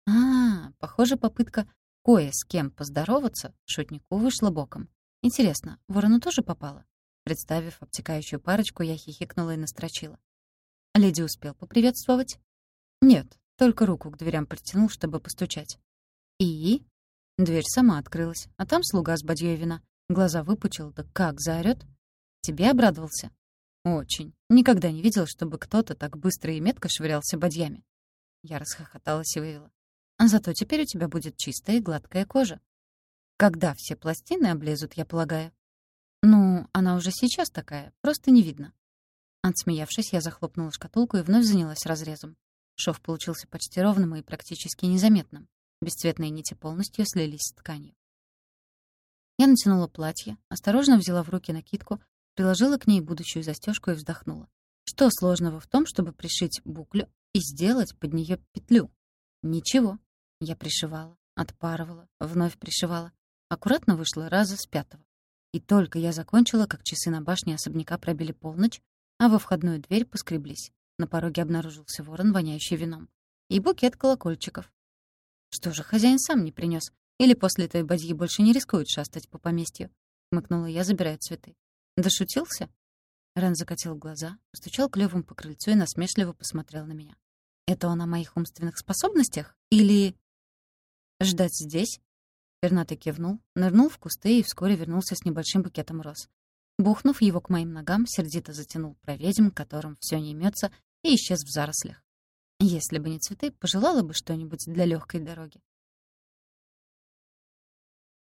«А, похоже, попытка кое с кем поздороваться, шутнику вышло боком. Интересно, ворону тоже попало? Представив обтекающую парочку, я хихикнула и настрочила. Леди успел поприветствовать? Нет, только руку к дверям протянул, чтобы постучать. И? Дверь сама открылась, а там слуга с бадьёй вина. Глаза выпучил, да как заорёт. Тебе обрадовался? Очень. Никогда не видел, чтобы кто-то так быстро и метко швырялся бадьями. Я расхохоталась и вывела. А зато теперь у тебя будет чистая и гладкая кожа. Когда все пластины облезут, я полагаю. Ну, она уже сейчас такая, просто не видно. Отсмеявшись, я захлопнула шкатулку и вновь занялась разрезом. Шов получился почти ровным и практически незаметным. Бесцветные нити полностью слились с тканью. Я натянула платье, осторожно взяла в руки накидку, приложила к ней будущую застежку и вздохнула. Что сложного в том, чтобы пришить буклю и сделать под нее петлю? Ничего. Я пришивала, отпарывала, вновь пришивала. Аккуратно вышла раза с пятого. И только я закончила, как часы на башне особняка пробили полночь, а во входную дверь поскреблись. На пороге обнаружился ворон, воняющий вином. И букет колокольчиков. Что же, хозяин сам не принес? Или после той бадьи больше не рискует шастать по поместью? Мыкнула я, забирая цветы. Дошутился? Рен закатил глаза, постучал клювом по крыльцу и насмешливо посмотрел на меня. Это он о моих умственных способностях? Или... Ждать здесь? Пернатый кивнул, нырнул в кусты и вскоре вернулся с небольшим букетом роз. Бухнув его к моим ногам, сердито затянул про ведьм, которым все не имется, и исчез в зарослях. Если бы не цветы, пожелала бы что-нибудь для легкой дороги.